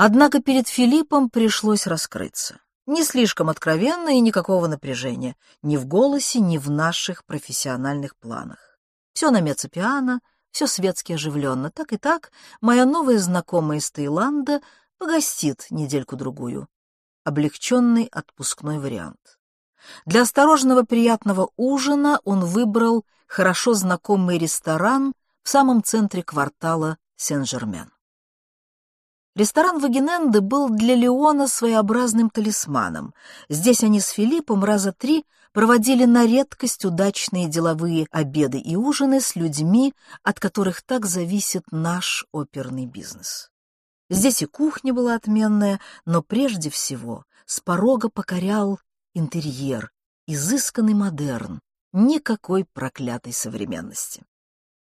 Однако перед Филиппом пришлось раскрыться. Не слишком откровенно и никакого напряжения, ни в голосе, ни в наших профессиональных планах. Все на меццо-пиано, все светски оживленно. Так и так, моя новая знакомая из Таиланда погостит недельку-другую. Облегченный отпускной вариант. Для осторожного приятного ужина он выбрал хорошо знакомый ресторан в самом центре квартала Сен-Жермен. Ресторан Вагененде был для Леона своеобразным талисманом. Здесь они с Филиппом раза три проводили на редкость удачные деловые обеды и ужины с людьми, от которых так зависит наш оперный бизнес. Здесь и кухня была отменная, но прежде всего с порога покорял интерьер, изысканный модерн, никакой проклятой современности.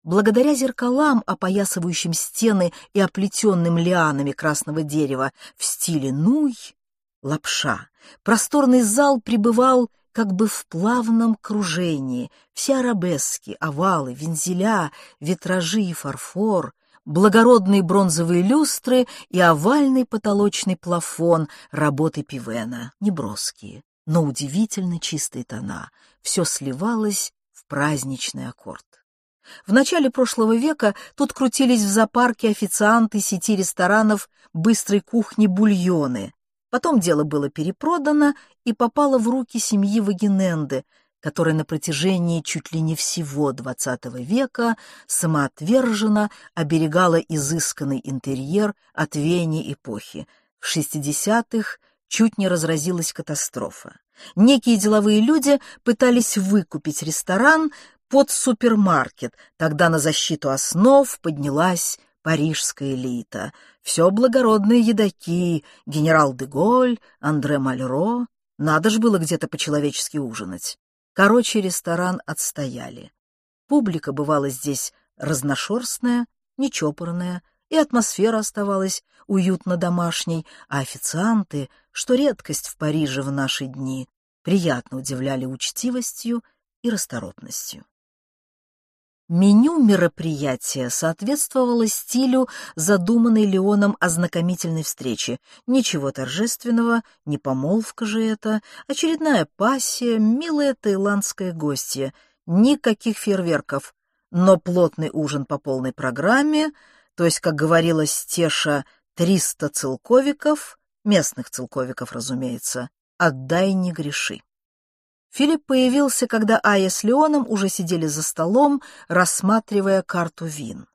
Благодаря зеркалам, опоясывающим стены и оплетенным лианами красного дерева в стиле нуй, лапша, просторный зал пребывал как бы в плавном кружении. Все арабески, овалы, вензеля, витражи и фарфор, благородные бронзовые люстры и овальный потолочный плафон работы Пивена, неброские, но удивительно чистые тона. Все сливалось в праздничный аккорд. В начале прошлого века тут крутились в зоопарке официанты сети ресторанов быстрой кухни «Бульоны». Потом дело было перепродано и попало в руки семьи Вагененде, которая на протяжении чуть ли не всего XX века самоотверженно оберегала изысканный интерьер от веяний эпохи. В 60-х чуть не разразилась катастрофа. Некие деловые люди пытались выкупить ресторан, под супермаркет. Тогда на защиту основ поднялась парижская элита. Все благородные едоки, генерал де Голь, Андре Мальро. Надо ж было где-то по-человечески ужинать. Короче, ресторан отстояли. Публика бывала здесь разношерстная, нечопорная, и атмосфера оставалась уютно домашней, а официанты, что редкость в Париже в наши дни, приятно удивляли учтивостью и расторопностью. Меню мероприятия соответствовало стилю задуманной Леоном ознакомительной встречи. Ничего торжественного, не помолвка же это, очередная пассия, милая таиландская гостья, никаких фейерверков, но плотный ужин по полной программе, то есть, как говорила Стеша, триста целковиков, местных целковиков, разумеется, отдай не греши. Филипп появился, когда Ая с Леоном уже сидели за столом, рассматривая карту вин.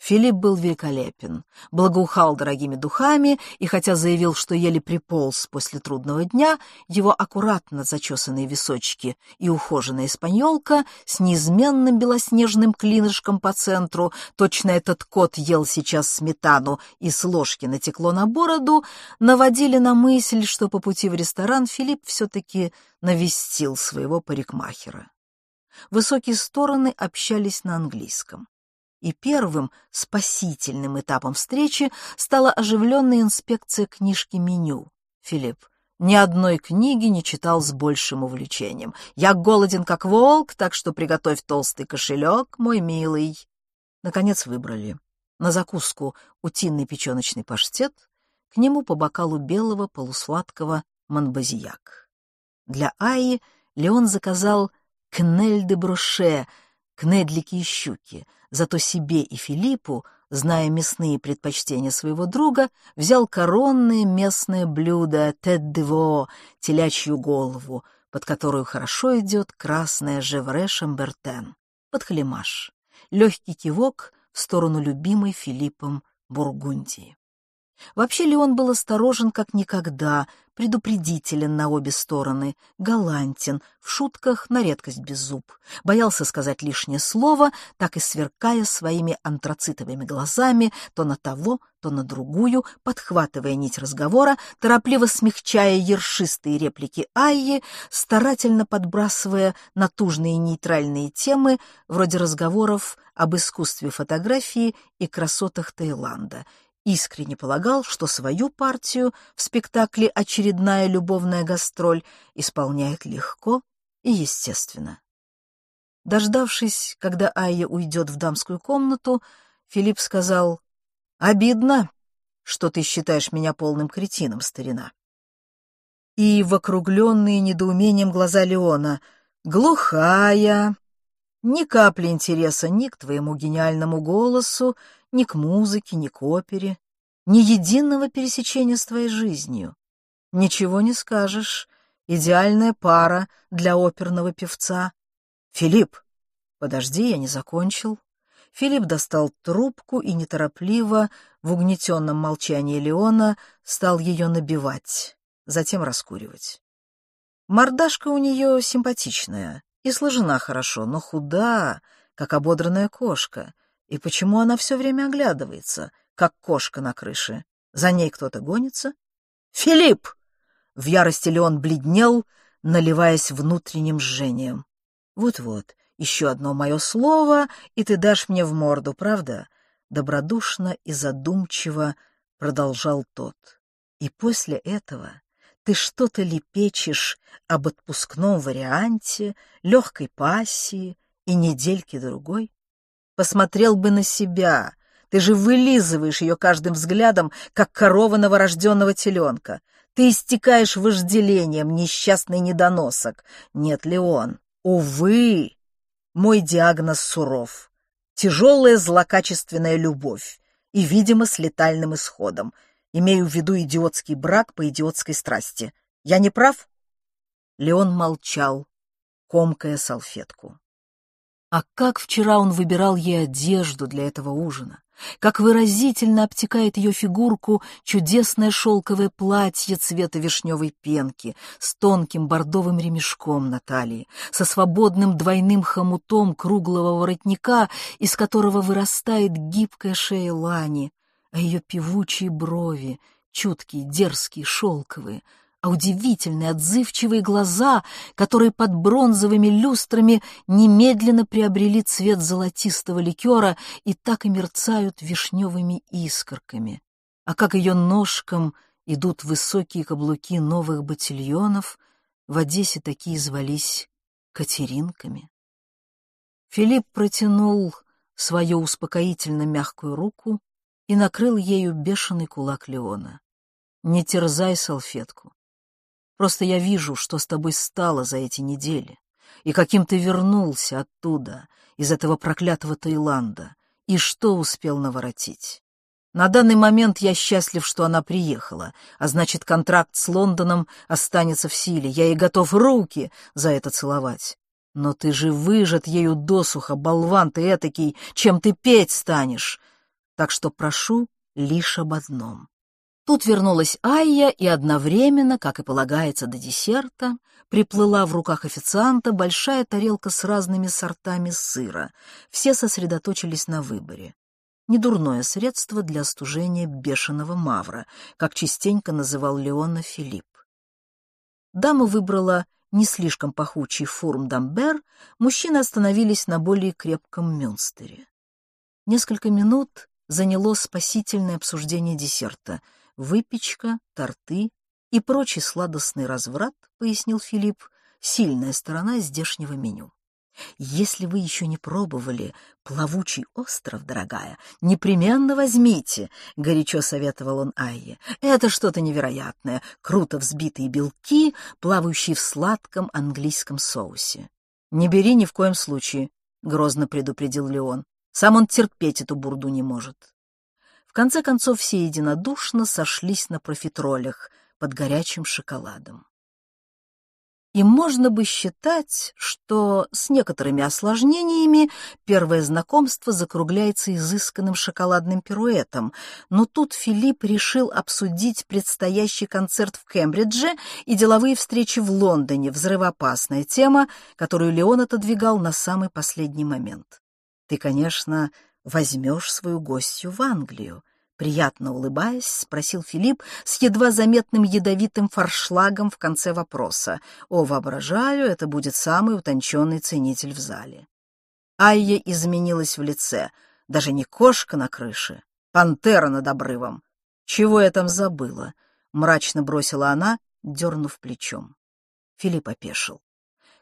Филипп был великолепен, благоухал дорогими духами, и хотя заявил, что еле приполз после трудного дня, его аккуратно зачесанные височки и ухоженная испаньолка с неизменным белоснежным клинышком по центру, точно этот кот ел сейчас сметану и с ложки натекло на бороду, наводили на мысль, что по пути в ресторан Филипп все-таки навестил своего парикмахера. Высокие стороны общались на английском и первым спасительным этапом встречи стала оживленная инспекция книжки меню. Филипп ни одной книги не читал с большим увлечением. «Я голоден, как волк, так что приготовь толстый кошелек, мой милый». Наконец выбрали. На закуску утиный печеночный паштет, к нему по бокалу белого полусладкого манбазияк. Для Аи Леон заказал кнель де броше, кнедлики и щуки — Зато себе и Филиппу, зная мясные предпочтения своего друга, взял коронное местное блюдо тет-дево, телячью голову, под которую хорошо идет красная жевре шамбертен, подхлемаш, легкий кивок в сторону любимой Филиппом Бургундии. Вообще Леон был осторожен как никогда, предупредителен на обе стороны, галантен, в шутках на редкость без зуб. Боялся сказать лишнее слово, так и сверкая своими антрацитовыми глазами то на того, то на другую, подхватывая нить разговора, торопливо смягчая ершистые реплики Айи, старательно подбрасывая натужные нейтральные темы, вроде разговоров об искусстве фотографии и красотах Таиланда — искренне полагал, что свою партию в спектакле «Очередная любовная гастроль» исполняет легко и естественно. Дождавшись, когда Айя уйдет в дамскую комнату, Филипп сказал, «Обидно. что ты считаешь меня полным кретином, старина. И в округленные недоумением глаза Леона. Глухая. Ни капли интереса ни к твоему гениальному голосу, ни к музыке, ни к опере, ни единого пересечения с твоей жизнью. Ничего не скажешь. Идеальная пара для оперного певца. Филипп, подожди, я не закончил. Филипп достал трубку и неторопливо, в угнетенном молчании Леона, стал ее набивать, затем раскуривать. Мордашка у нее симпатичная и сложена хорошо, но худа, как ободранная кошка. И почему она все время оглядывается, как кошка на крыше? За ней кто-то гонится? «Филипп!» В ярости Леон бледнел, наливаясь внутренним жжением. «Вот-вот, еще одно мое слово, и ты дашь мне в морду, правда?» Добродушно и задумчиво продолжал тот. «И после этого ты что-то лепечешь об отпускном варианте, легкой пассии и недельке другой? Посмотрел бы на себя, ты же вылизываешь ее каждым взглядом, как корова новорожденного теленка. Ты истекаешь вожделением, несчастный недоносок. Нет ли он? Увы, мой диагноз суров. Тяжелая злокачественная любовь и, видимо, с летальным исходом. Имею в виду идиотский брак по идиотской страсти. Я не прав? Леон молчал, комкая салфетку. А как вчера он выбирал ей одежду для этого ужина? Как выразительно обтекает ее фигурку чудесное шелковое платье цвета вишневой пенки с тонким бордовым ремешком на талии, со свободным двойным хомутом круглого воротника, из которого вырастает гибкая шея лани, а ее певучие брови, чуткие, дерзкие, шелковые — а удивительные отзывчивые глаза, которые под бронзовыми люстрами немедленно приобрели цвет золотистого ликера и так и мерцают вишневыми искорками. А как ее ножкам идут высокие каблуки новых ботильонов, в Одессе такие звались Катеринками. Филипп протянул свою успокоительно мягкую руку и накрыл ею бешеный кулак Леона. «Не терзай салфетку. Просто я вижу, что с тобой стало за эти недели, и каким ты вернулся оттуда, из этого проклятого Таиланда, и что успел наворотить. На данный момент я счастлив, что она приехала, а значит, контракт с Лондоном останется в силе. Я ей готов руки за это целовать. Но ты же выжат ею досуха, болван ты этакий, чем ты петь станешь. Так что прошу лишь об одном. Тут вернулась Айя и одновременно, как и полагается до десерта, приплыла в руках официанта большая тарелка с разными сортами сыра. Все сосредоточились на выборе. Недурное средство для остужения бешеного мавра, как частенько называл Леона Филипп. Дама выбрала не слишком пахучий фурм дамбер, мужчины остановились на более крепком мюнстере. Несколько минут заняло спасительное обсуждение десерта — выпечка, торты и прочий сладостный разврат, пояснил Филипп, сильная сторона здешнего меню. Если вы еще не пробовали плавучий остров, дорогая, непременно возьмите, — горячо советовал он Айе. Это что-то невероятное, круто взбитые белки, плавающие в сладком английском соусе. Не бери ни в коем случае, — грозно предупредил Леон. Сам он терпеть эту бурду не может. В конце концов, все единодушно сошлись на профитролях под горячим шоколадом. И можно бы считать, что с некоторыми осложнениями первое знакомство закругляется изысканным шоколадным пируэтом, но тут Филипп решил обсудить предстоящий концерт в Кембридже и деловые встречи в Лондоне, взрывоопасная тема, которую Леон отодвигал на самый последний момент. Ты, конечно, возьмешь свою гостью в Англию?» Приятно улыбаясь, спросил Филипп с едва заметным ядовитым форшлагом в конце вопроса. «О, воображаю, это будет самый утонченный ценитель в зале». Айя изменилась в лице. Даже не кошка на крыше, пантера над обрывом. «Чего я там забыла?» — мрачно бросила она, дернув плечом. Филипп опешил.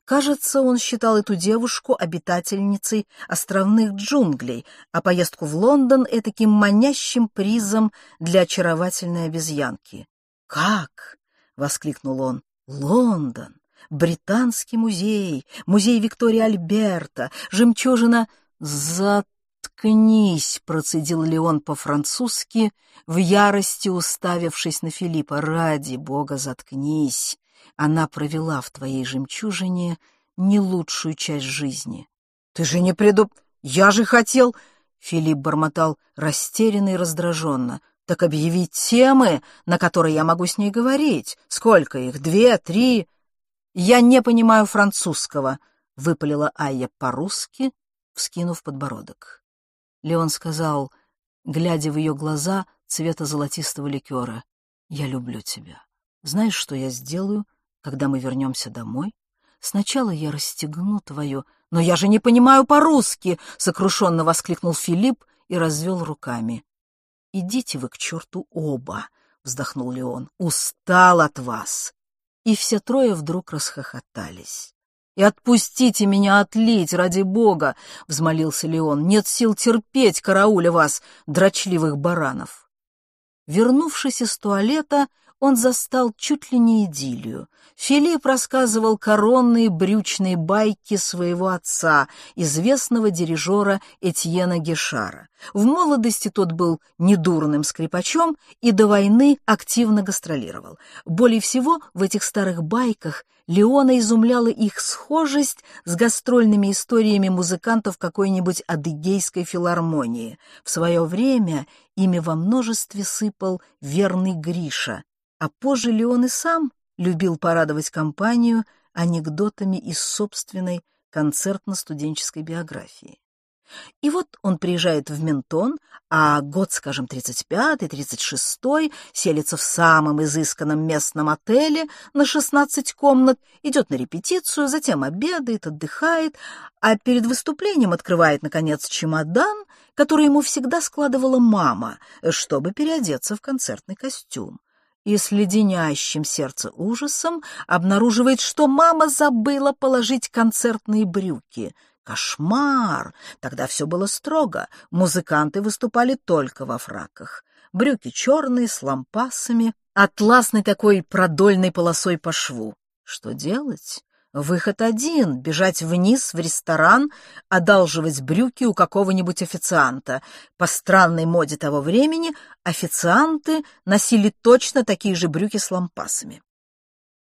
Кажется, он считал эту девушку обитательницей островных джунглей, а поездку в Лондон — этаким манящим призом для очаровательной обезьянки. «Как?» — воскликнул он. «Лондон! Британский музей! Музей Виктории Альберта! Жемчужина...» «Заткнись!» — процедил Леон по-французски, в ярости уставившись на Филиппа. «Ради бога, заткнись! Она провела в твоей жемчужине не лучшую часть жизни. Ты же не предуп... Я же хотел... Филипп бормотал растерянно и раздраженно. Так объяви темы, на которые я могу с ней говорить. Сколько их? Две, три? Я не понимаю французского, — выпалила Айя по-русски, вскинув подбородок. Леон сказал, глядя в ее глаза цвета золотистого ликера, «Я люблю тебя. Знаешь, что я сделаю, когда мы вернемся домой, сначала я расстегну твою... Но я же не понимаю по-русски! — сокрушенно воскликнул Филипп и развел руками. «Идите вы к черту оба!» — вздохнул Леон. «Устал от вас!» И все трое вдруг расхохотались. «И отпустите меня отлить, ради бога!» — взмолился Леон. «Нет сил терпеть, карауля вас, дрочливых баранов!» Вернувшись из туалета, он застал чуть ли не идиллию. Филипп рассказывал коронные брючные байки своего отца, известного дирижера Этьена Гешара. В молодости тот был недурным скрипачом и до войны активно гастролировал. Более всего в этих старых байках Леона изумляла их схожесть с гастрольными историями музыкантов какой-нибудь адыгейской филармонии. В свое время ими во множестве сыпал верный Гриша, а позже Леон и сам любил порадовать компанию анекдотами из собственной концертно-студенческой биографии. И вот он приезжает в Ментон, а год, скажем, 35-й, 36-й, селится в самом изысканном местном отеле на 16 комнат, идет на репетицию, затем обедает, отдыхает, а перед выступлением открывает, наконец, чемодан, который ему всегда складывала мама, чтобы переодеться в концертный костюм и с леденящим сердце ужасом обнаруживает, что мама забыла положить концертные брюки. Кошмар! Тогда все было строго. Музыканты выступали только во фраках. Брюки черные, с лампасами, атласной такой продольной полосой по шву. Что делать? Выход один — бежать вниз в ресторан, одалживать брюки у какого-нибудь официанта. По странной моде того времени официанты носили точно такие же брюки с лампасами.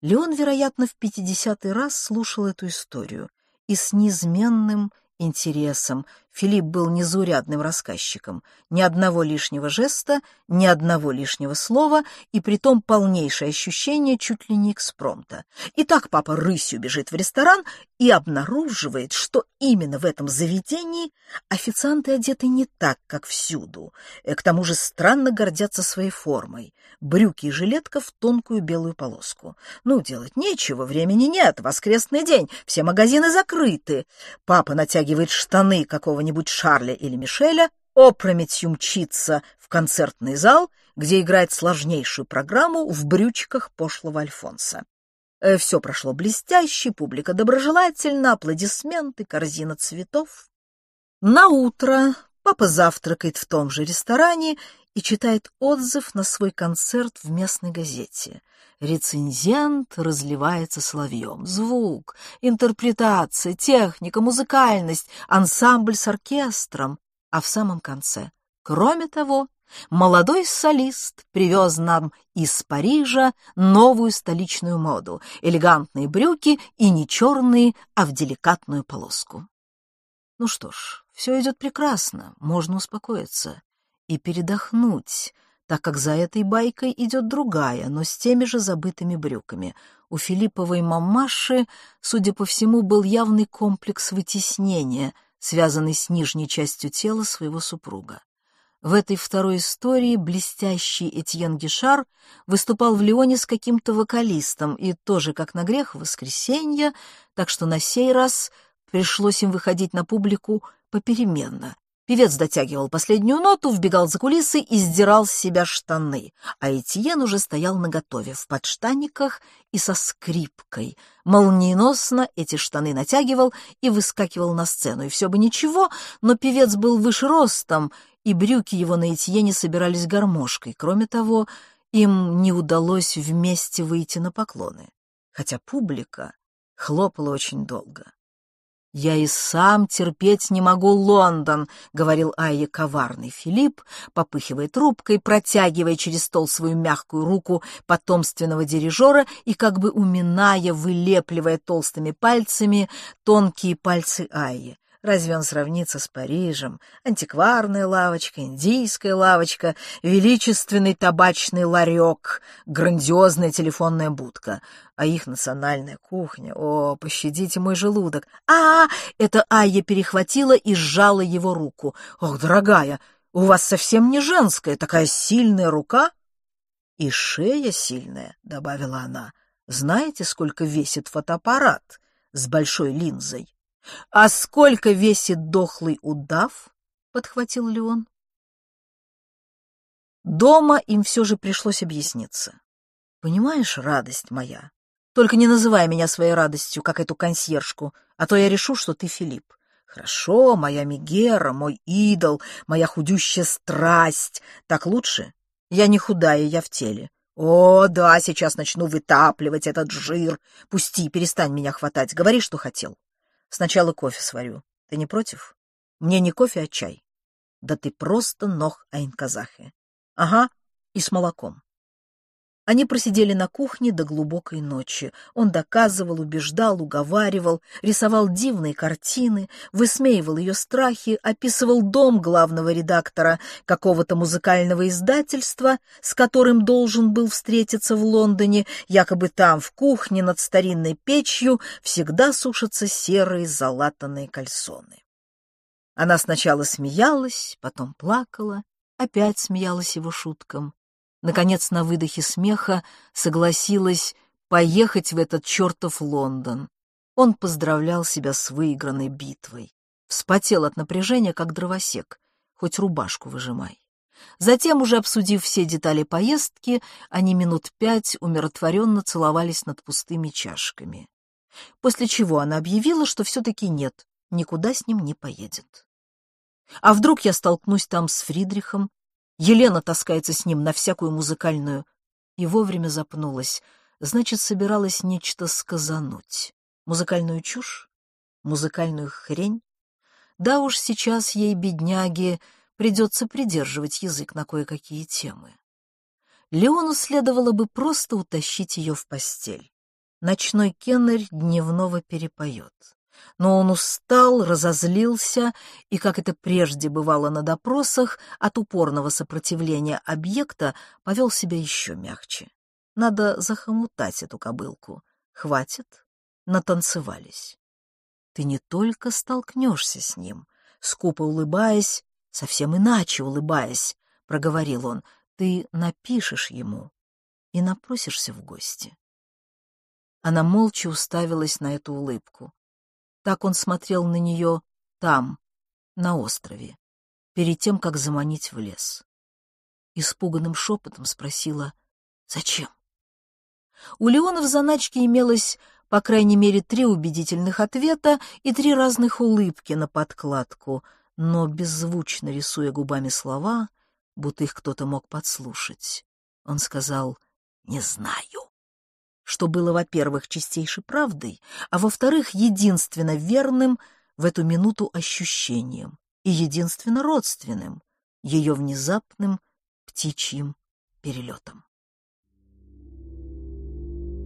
Леон, вероятно, в пятидесятый раз слушал эту историю и с неизменным интересом. Филипп был незаурядным рассказчиком. Ни одного лишнего жеста, ни одного лишнего слова, и притом полнейшее ощущение чуть ли не экспромта. И так папа рысью бежит в ресторан и обнаруживает, что именно в этом заведении официанты одеты не так, как всюду. Э, к тому же странно гордятся своей формой. Брюки и жилетка в тонкую белую полоску. Ну, делать нечего, времени нет, воскресный день, все магазины закрыты. Папа натягивает штаны какого-нибудь Шарля или Мишеля, опрометью мчится в концертный зал, где играет сложнейшую программу в брючках пошлого Альфонса. Э, Все прошло блестяще, публика доброжелательна, аплодисменты, корзина цветов. На утро папа завтракает в том же ресторане и читает отзыв на свой концерт в местной газете. Рецензент разливается соловьем. Звук, интерпретация, техника, музыкальность, ансамбль с оркестром. А в самом конце, кроме того, молодой солист привез нам из Парижа новую столичную моду, элегантные брюки и не черные, а в деликатную полоску. Ну что ж, все идет прекрасно, можно успокоиться и передохнуть, так как за этой байкой идет другая, но с теми же забытыми брюками. У Филипповой мамаши, судя по всему, был явный комплекс вытеснения, связанный с нижней частью тела своего супруга. В этой второй истории блестящий Этьен Гишар выступал в Лионе с каким-то вокалистом, и тоже, как на грех, в воскресенье, так что на сей раз пришлось им выходить на публику попеременно. Певец дотягивал последнюю ноту, вбегал за кулисы и сдирал с себя штаны, а Этьен уже стоял наготове в подштанниках и со скрипкой. Молниеносно эти штаны натягивал и выскакивал на сцену. И все бы ничего, но певец был выше ростом, и брюки его на Этьене собирались гармошкой. Кроме того, им не удалось вместе выйти на поклоны, хотя публика хлопала очень долго. «Я и сам терпеть не могу Лондон», — говорил Айе коварный Филипп, попыхивая трубкой, протягивая через стол свою мягкую руку потомственного дирижера и как бы уминая, вылепливая толстыми пальцами тонкие пальцы Айе. Разве он сравнится с Парижем? Антикварная лавочка, индийская лавочка, величественный табачный ларек, грандиозная телефонная будка. А их национальная кухня... О, пощадите мой желудок! а, -а, -а Это Айя перехватила и сжала его руку. Ох, дорогая, у вас совсем не женская, такая сильная рука. И шея сильная, — добавила она. Знаете, сколько весит фотоаппарат с большой линзой? «А сколько весит дохлый удав?» — подхватил Леон. Дома им все же пришлось объясниться. «Понимаешь, радость моя, только не называй меня своей радостью, как эту консьержку, а то я решу, что ты Филипп. Хорошо, моя Мегера, мой идол, моя худющая страсть. Так лучше? Я не худая, я в теле. О, да, сейчас начну вытапливать этот жир. Пусти, перестань меня хватать. Говори, что хотел. Сначала кофе сварю. Ты не против? Мне не кофе, а чай. Да ты просто ног Айнказахе. Ага, и с молоком. Они просидели на кухне до глубокой ночи. Он доказывал, убеждал, уговаривал, рисовал дивные картины, высмеивал ее страхи, описывал дом главного редактора какого-то музыкального издательства, с которым должен был встретиться в Лондоне, якобы там, в кухне над старинной печью, всегда сушатся серые залатанные кальсоны. Она сначала смеялась, потом плакала, опять смеялась его шуткам наконец, на выдохе смеха согласилась поехать в этот чертов Лондон. Он поздравлял себя с выигранной битвой. Вспотел от напряжения, как дровосек, хоть рубашку выжимай. Затем, уже обсудив все детали поездки, они минут пять умиротворенно целовались над пустыми чашками. После чего она объявила, что все-таки нет, никуда с ним не поедет. А вдруг я столкнусь там с Фридрихом Елена таскается с ним на всякую музыкальную. И вовремя запнулась. Значит, собиралась нечто сказануть. Музыкальную чушь? Музыкальную хрень? Да уж сейчас ей, бедняге, придется придерживать язык на кое-какие темы. Леону следовало бы просто утащить ее в постель. Ночной кеннерь дневного перепоет но он устал, разозлился и, как это прежде бывало на допросах, от упорного сопротивления объекта повел себя еще мягче. Надо захомутать эту кобылку. Хватит. Натанцевались. Ты не только столкнешься с ним, скупо улыбаясь, совсем иначе улыбаясь, проговорил он, ты напишешь ему и напросишься в гости. Она молча уставилась на эту улыбку. Так он смотрел на нее там, на острове, перед тем, как заманить в лес. Испуганным шепотом спросила «Зачем?». У Леона в заначке имелось по крайней мере три убедительных ответа и три разных улыбки на подкладку, но беззвучно рисуя губами слова, будто их кто-то мог подслушать, он сказал «Не знаю» что было, во-первых, чистейшей правдой, а во-вторых, единственно верным в эту минуту ощущением и единственно родственным, ее внезапным птичьим перелетом.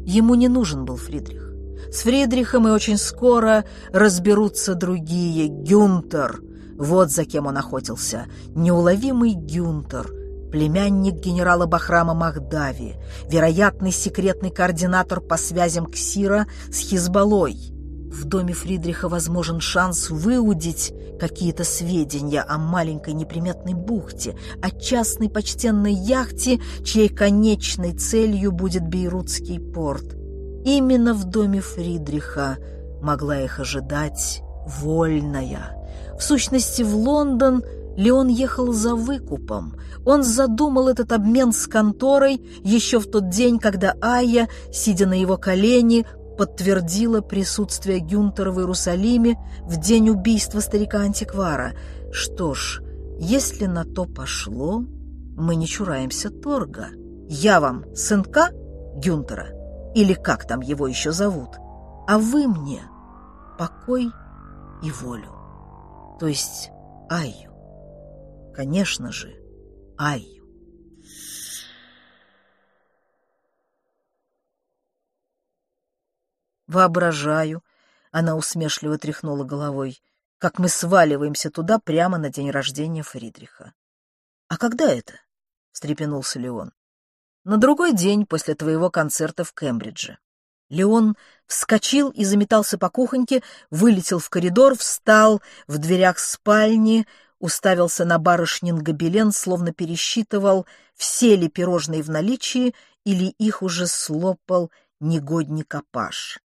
Ему не нужен был Фридрих. С Фридрихом и очень скоро разберутся другие. Гюнтер, вот за кем он охотился, неуловимый Гюнтер, племянник генерала Бахрама Махдави, вероятный секретный координатор по связям Ксира с Хизбалой. В доме Фридриха возможен шанс выудить какие-то сведения о маленькой неприметной бухте, о частной почтенной яхте, чьей конечной целью будет Бейрутский порт. Именно в доме Фридриха могла их ожидать вольная. В сущности, в Лондон – Леон ехал за выкупом. Он задумал этот обмен с конторой еще в тот день, когда Айя, сидя на его колени, подтвердила присутствие Гюнтера в Иерусалиме в день убийства старика-антиквара. Что ж, если на то пошло, мы не чураемся торга. Я вам сынка Гюнтера, или как там его еще зовут, а вы мне покой и волю, то есть Айю. Конечно же, Айю. Воображаю, она усмешливо тряхнула головой, как мы сваливаемся туда прямо на день рождения Фридриха. «А когда это?» — встрепенулся Леон. «На другой день после твоего концерта в Кембридже». Леон вскочил и заметался по кухоньке, вылетел в коридор, встал в дверях спальни, уставился на барышнин гобелен, словно пересчитывал, все ли пирожные в наличии или их уже слопал негодник Апаш.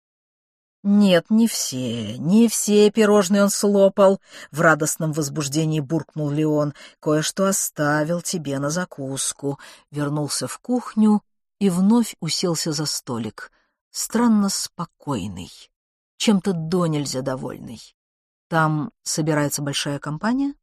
«Нет, не все, не все пирожные он слопал», — в радостном возбуждении буркнул Леон. «Кое-что оставил тебе на закуску». Вернулся в кухню и вновь уселся за столик. Странно спокойный, чем-то до нельзя довольный. Там собирается большая компания?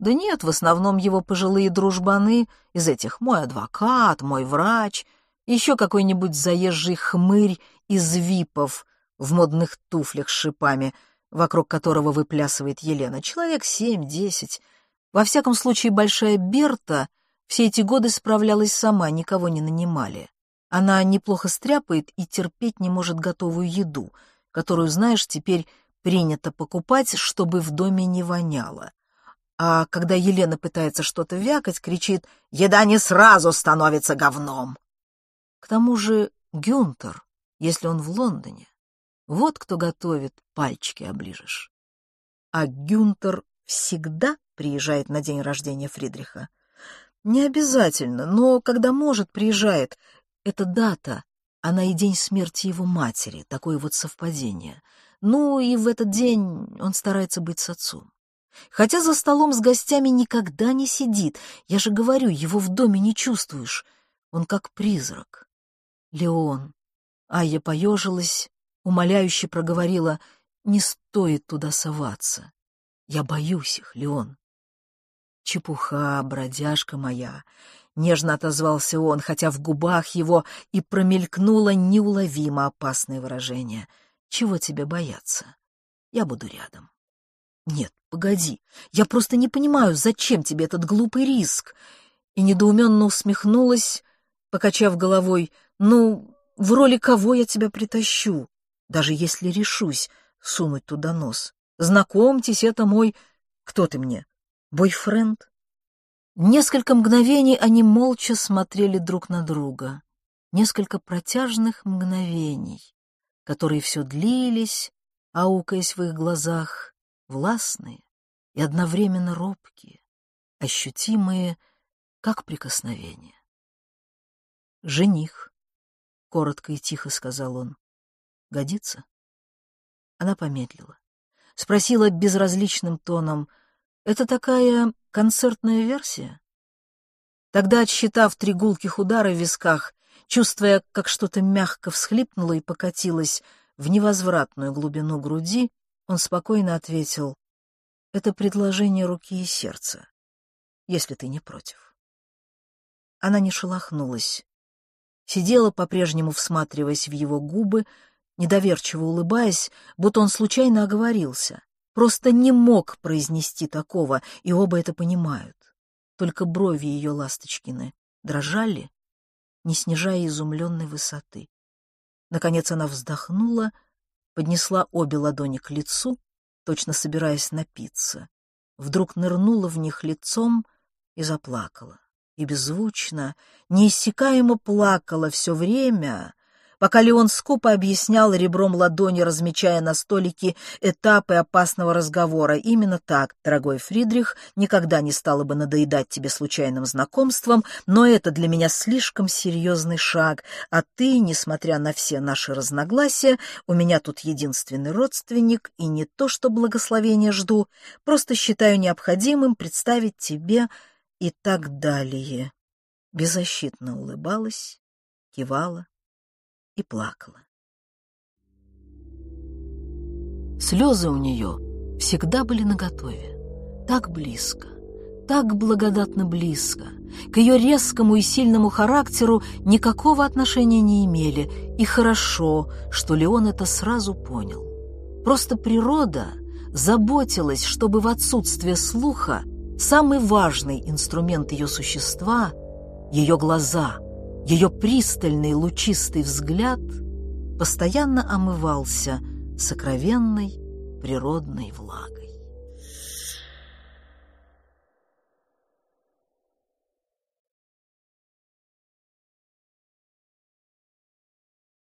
Да нет, в основном его пожилые дружбаны из этих «мой адвокат», «мой врач», еще какой-нибудь заезжий хмырь из випов — в модных туфлях с шипами, вокруг которого выплясывает Елена. Человек семь-десять. Во всяком случае, Большая Берта все эти годы справлялась сама, никого не нанимали. Она неплохо стряпает и терпеть не может готовую еду, которую, знаешь, теперь принято покупать, чтобы в доме не воняло. А когда Елена пытается что-то вякать, кричит «Еда не сразу становится говном!» К тому же Гюнтер, если он в Лондоне, вот кто готовит, пальчики оближешь. А Гюнтер всегда приезжает на день рождения Фридриха. Не обязательно, но когда может, приезжает. Это дата, она и день смерти его матери, такое вот совпадение. Ну и в этот день он старается быть с отцом. Хотя за столом с гостями никогда не сидит. Я же говорю, его в доме не чувствуешь. Он как призрак. Леон. А я поежилась, умоляюще проговорила, «Не стоит туда соваться. Я боюсь их, Леон». «Чепуха, бродяжка моя!» — нежно отозвался он, хотя в губах его и промелькнуло неуловимо опасное выражение. «Чего тебе бояться? Я буду рядом». «Нет, погоди, я просто не понимаю, зачем тебе этот глупый риск?» И недоуменно усмехнулась, покачав головой. «Ну, в роли кого я тебя притащу? даже если решусь сунуть туда нос. Знакомьтесь, это мой... Кто ты мне? Бойфренд? Несколько мгновений они молча смотрели друг на друга. Несколько протяжных мгновений, которые все длились, аукаясь в их глазах, властные и одновременно робкие, ощутимые, как прикосновение. «Жених», — коротко и тихо сказал он, Годится?» Она помедлила. Спросила безразличным тоном, «Это такая концертная версия?» Тогда, отсчитав три гулких удара в висках, чувствуя, как что-то мягко всхлипнуло и покатилось в невозвратную глубину груди, он спокойно ответил, «Это предложение руки и сердца, если ты не против». Она не шелохнулась, сидела, по-прежнему всматриваясь в его губы, недоверчиво улыбаясь, будто он случайно оговорился. Просто не мог произнести такого, и оба это понимают. Только брови ее ласточкины дрожали, не снижая изумленной высоты. Наконец она вздохнула, поднесла обе ладони к лицу, точно собираясь напиться. Вдруг нырнула в них лицом и заплакала. И беззвучно, неиссякаемо плакала все время, пока Леон скупо объяснял ребром ладони, размечая на столике этапы опасного разговора. Именно так, дорогой Фридрих, никогда не стало бы надоедать тебе случайным знакомством, но это для меня слишком серьезный шаг, а ты, несмотря на все наши разногласия, у меня тут единственный родственник, и не то что благословения жду, просто считаю необходимым представить тебе и так далее. Беззащитно улыбалась, кивала и плакала. Слезы у нее всегда были наготове, так близко, так благодатно близко. К ее резкому и сильному характеру никакого отношения не имели, и хорошо, что Леон это сразу понял. Просто природа заботилась, чтобы в отсутствие слуха самый важный инструмент ее существа, ее глаза — ее пристальный лучистый взгляд постоянно омывался сокровенной природной влагой.